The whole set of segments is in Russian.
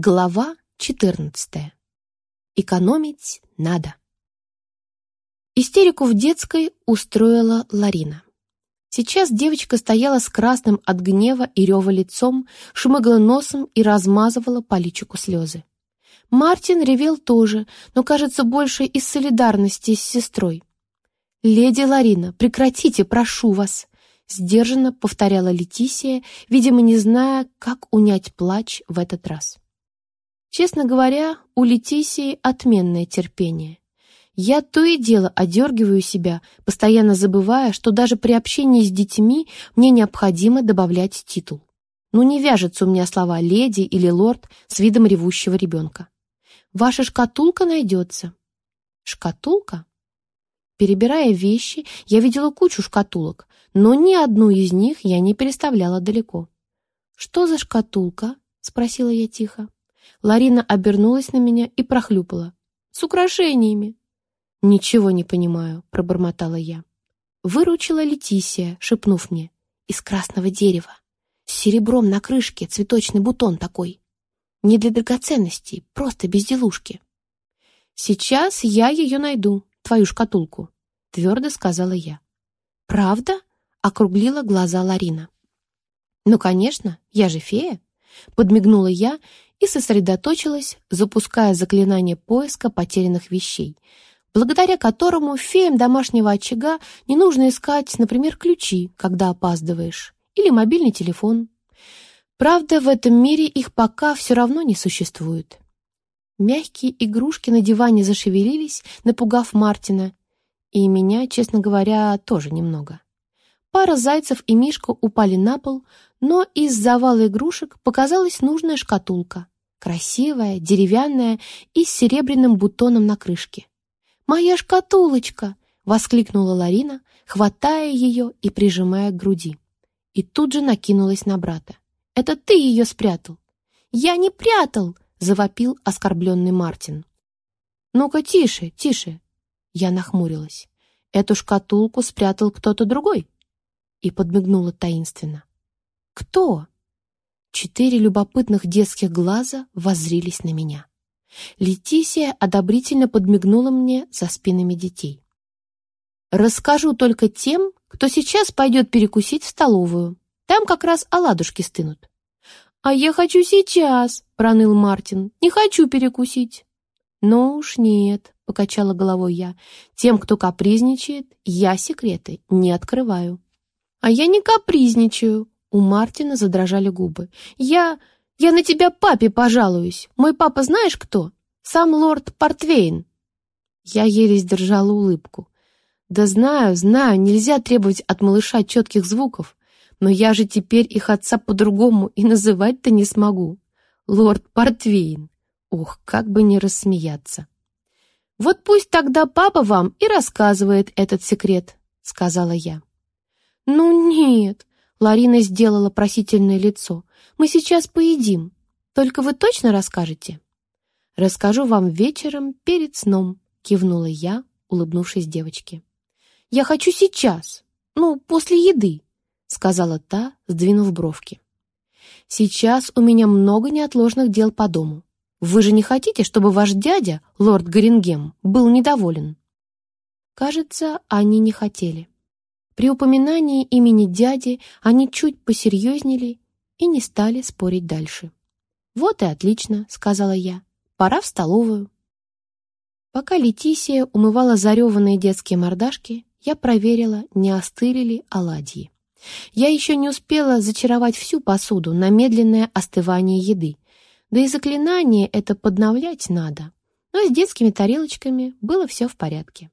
Глава 14. Экономить надо. Истерику в детской устроила Ларина. Сейчас девочка стояла с красным от гнева и рева лицом, шмыгала носом и размазывала по личику слезы. Мартин ревел тоже, но, кажется, больше из солидарности с сестрой. «Леди Ларина, прекратите, прошу вас!» Сдержанно повторяла Летисия, видимо, не зная, как унять плач в этот раз. Честно говоря, у Летисии отменное терпение. Я то и дело одергиваю себя, постоянно забывая, что даже при общении с детьми мне необходимо добавлять титул. Ну не вяжется у меня слова «леди» или «лорд» с видом ревущего ребенка. «Ваша шкатулка найдется». «Шкатулка?» Перебирая вещи, я видела кучу шкатулок, но ни одну из них я не переставляла далеко. «Что за шкатулка?» — спросила я тихо. Ларина обернулась на меня и прохлюпала. «С украшениями!» «Ничего не понимаю», — пробормотала я. Выручила Летисия, шепнув мне. «Из красного дерева. С серебром на крышке, цветочный бутон такой. Не для драгоценностей, просто безделушки». «Сейчас я ее найду, твою шкатулку», — твердо сказала я. «Правда?» — округлила глаза Ларина. «Ну, конечно, я же фея», — подмигнула я и сосредоточилась, запуская заклинание поиска потерянных вещей, благодаря которому феям домашнего очага не нужно искать, например, ключи, когда опаздываешь, или мобильный телефон. Правда, в этом мире их пока все равно не существует. Мягкие игрушки на диване зашевелились, напугав Мартина, и меня, честно говоря, тоже немного. Пара зайцев и Мишка упали на пол, но из завала игрушек показалась нужная шкатулка. Красивая, деревянная и с серебряным бутоном на крышке. «Моя шкатулочка!» — воскликнула Ларина, хватая ее и прижимая к груди. И тут же накинулась на брата. «Это ты ее спрятал!» «Я не прятал!» — завопил оскорбленный Мартин. «Ну-ка, тише, тише!» Я нахмурилась. «Эту шкатулку спрятал кто-то другой?» И подмигнула таинственно. «Кто?» Четыре любопытных детских глаза воззрились на меня. Летисия одобрительно подмигнула мне за спинами детей. «Расскажу только тем, кто сейчас пойдет перекусить в столовую. Там как раз оладушки стынут». «А я хочу сейчас», — проныл Мартин. «Не хочу перекусить». «Ну уж нет», — покачала головой я. «Тем, кто капризничает, я секреты не открываю». «А я не капризничаю», у Мартина задрожали губы. «Я... я на тебя папе пожалуюсь. Мой папа знаешь кто? Сам лорд Портвейн». Я еле сдержала улыбку. «Да знаю, знаю, нельзя требовать от малыша четких звуков, но я же теперь их отца по-другому и называть-то не смогу. Лорд Портвейн. Ох, как бы не рассмеяться». «Вот пусть тогда папа вам и рассказывает этот секрет», — сказала я. «Ну нет, Ларина сделала просительное лицо. «Мы сейчас поедим. Только вы точно расскажете?» «Расскажу вам вечером перед сном», — кивнула я, улыбнувшись девочке. «Я хочу сейчас, ну, после еды», — сказала та, сдвинув бровки. «Сейчас у меня много неотложных дел по дому. Вы же не хотите, чтобы ваш дядя, лорд Горингем, был недоволен?» Кажется, они не хотели. При упоминании имени дяди они чуть посерьезнели и не стали спорить дальше. «Вот и отлично», — сказала я. «Пора в столовую». Пока Летисия умывала зареванные детские мордашки, я проверила, не остыли ли оладьи. Я еще не успела зачаровать всю посуду на медленное остывание еды, да и заклинание это подновлять надо. Но с детскими тарелочками было все в порядке.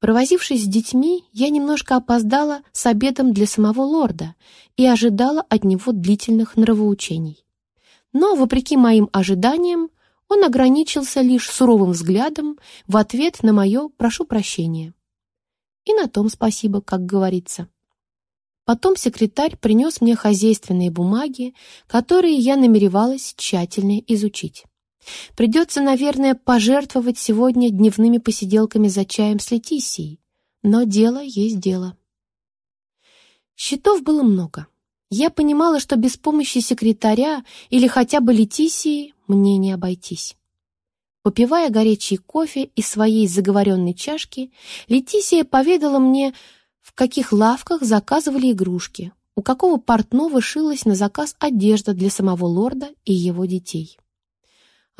Провозившись с детьми, я немножко опоздала с обедом для самого лорда и ожидала от него длительных нравоучений. Но, вопреки моим ожиданиям, он ограничился лишь суровым взглядом в ответ на мое «прошу прощения». И на том спасибо, как говорится. Потом секретарь принес мне хозяйственные бумаги, которые я намеревалась тщательно изучить. Придется, наверное, пожертвовать сегодня дневными посиделками за чаем с Летисией, но дело есть дело. Счетов было много. Я понимала, что без помощи секретаря или хотя бы Летисии мне не обойтись. Попивая горячий кофе из своей заговоренной чашки, Летисия поведала мне, в каких лавках заказывали игрушки, у какого портного шилась на заказ одежда для самого лорда и его детей.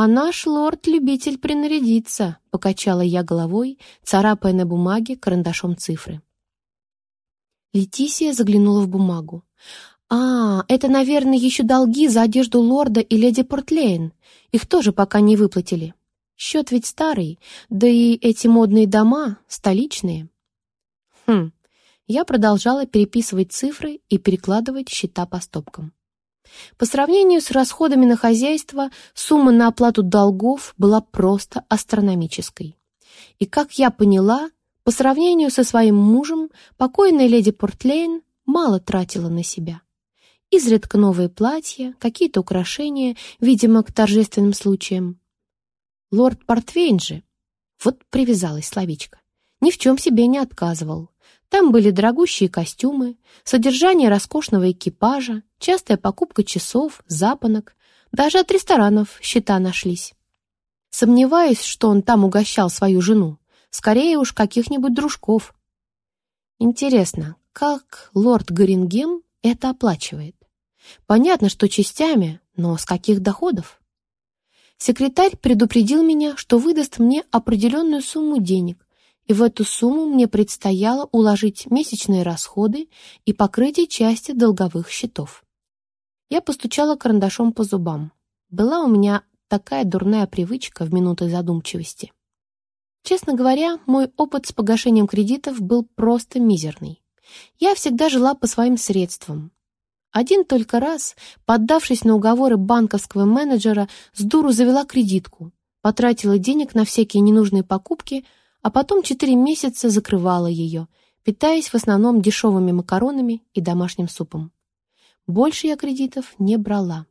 «А наш лорд — любитель принарядиться», — покачала я головой, царапая на бумаге карандашом цифры. Летисия заглянула в бумагу. «А, это, наверное, еще долги за одежду лорда и леди Портлейн. Их тоже пока не выплатили. Счет ведь старый, да и эти модные дома столичные». Хм, я продолжала переписывать цифры и перекладывать счета по стопкам. По сравнению с расходами на хозяйство, сумма на оплату долгов была просто астрономической. И, как я поняла, по сравнению со своим мужем, покойная леди Портлейн мало тратила на себя. Изредка новые платья, какие-то украшения, видимо, к торжественным случаям. Лорд Портвейн же, вот привязалась словечко, ни в чем себе не отказывал. Там были дорогущие костюмы, содержание роскошного экипажа, частая покупка часов, запонок, даже от ресторанов счета нашлись. Сомневаюсь, что он там угощал свою жену, скорее уж каких-нибудь дружков. Интересно, как лорд Горингем это оплачивает? Понятно, что частями, но с каких доходов? Секретарь предупредил меня, что выдаст мне определенную сумму денег, и в эту сумму мне предстояло уложить месячные расходы и покрытие части долговых счетов. Я постучала карандашом по зубам. Была у меня такая дурная привычка в минуты задумчивости. Честно говоря, мой опыт с погашением кредитов был просто мизерный. Я всегда жила по своим средствам, один только раз, поддавшись на уговоры банковского менеджера, с дуру завела кредитку, потратила денег на всякие ненужные покупки, а потом четыре месяца закрывала ее, питаясь в основном дешевыми макаронами и домашним супом. Больше я кредитов не брала.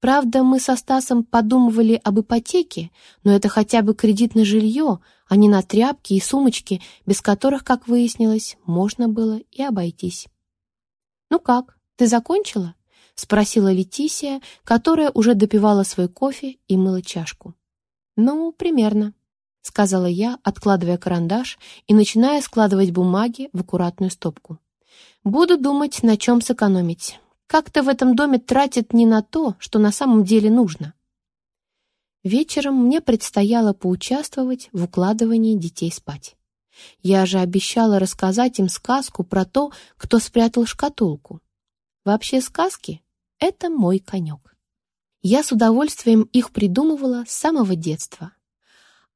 Правда, мы со Стасом подумывали об ипотеке, но это хотя бы кредит на жилье, а не на тряпки и сумочки, без которых, как выяснилось, можно было и обойтись. «Ну как, «Ты закончила?» — спросила Летисия, которая уже допивала свой кофе и мыла чашку. «Ну, примерно», — сказала я, откладывая карандаш и начиная складывать бумаги в аккуратную стопку. «Буду думать, на чем сэкономить. Как-то в этом доме тратят не на то, что на самом деле нужно». Вечером мне предстояло поучаствовать в укладывании детей спать. Я же обещала рассказать им сказку про то, кто спрятал шкатулку. Вообще сказки — это мой конек. Я с удовольствием их придумывала с самого детства.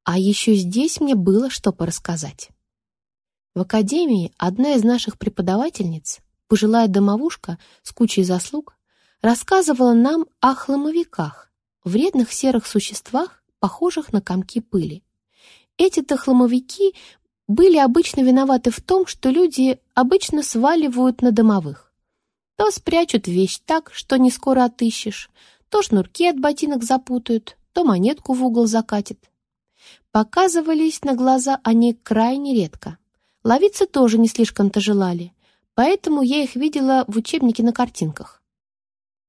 А еще здесь мне было что порассказать. В академии одна из наших преподавательниц, пожилая домовушка с кучей заслуг, рассказывала нам о хламовиках, вредных серых существах, похожих на комки пыли. Эти-то хламовики были обычно виноваты в том, что люди обычно сваливают на домовых. То спрячут вещь так, что не скоро отыщешь, то шнурки от ботинок запутают, то монетку в угол закатит. Показывались на глаза они крайне редко. Ловиться тоже не слишком-то желали, поэтому я их видела в учебнике на картинках.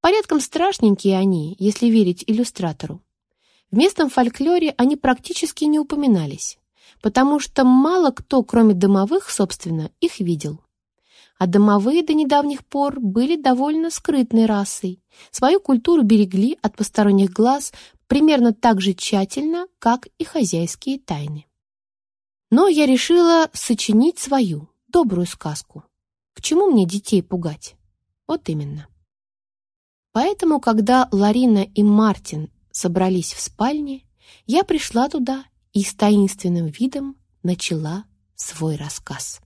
Порядком страшненькие они, если верить иллюстратору. В местном фольклоре они практически не упоминались, потому что мало кто, кроме домовых, собственно, их видел а домовые до недавних пор были довольно скрытной расой. Свою культуру берегли от посторонних глаз примерно так же тщательно, как и хозяйские тайны. Но я решила сочинить свою, добрую сказку. К чему мне детей пугать? Вот именно. Поэтому, когда Ларина и Мартин собрались в спальне, я пришла туда и с таинственным видом начала свой рассказ.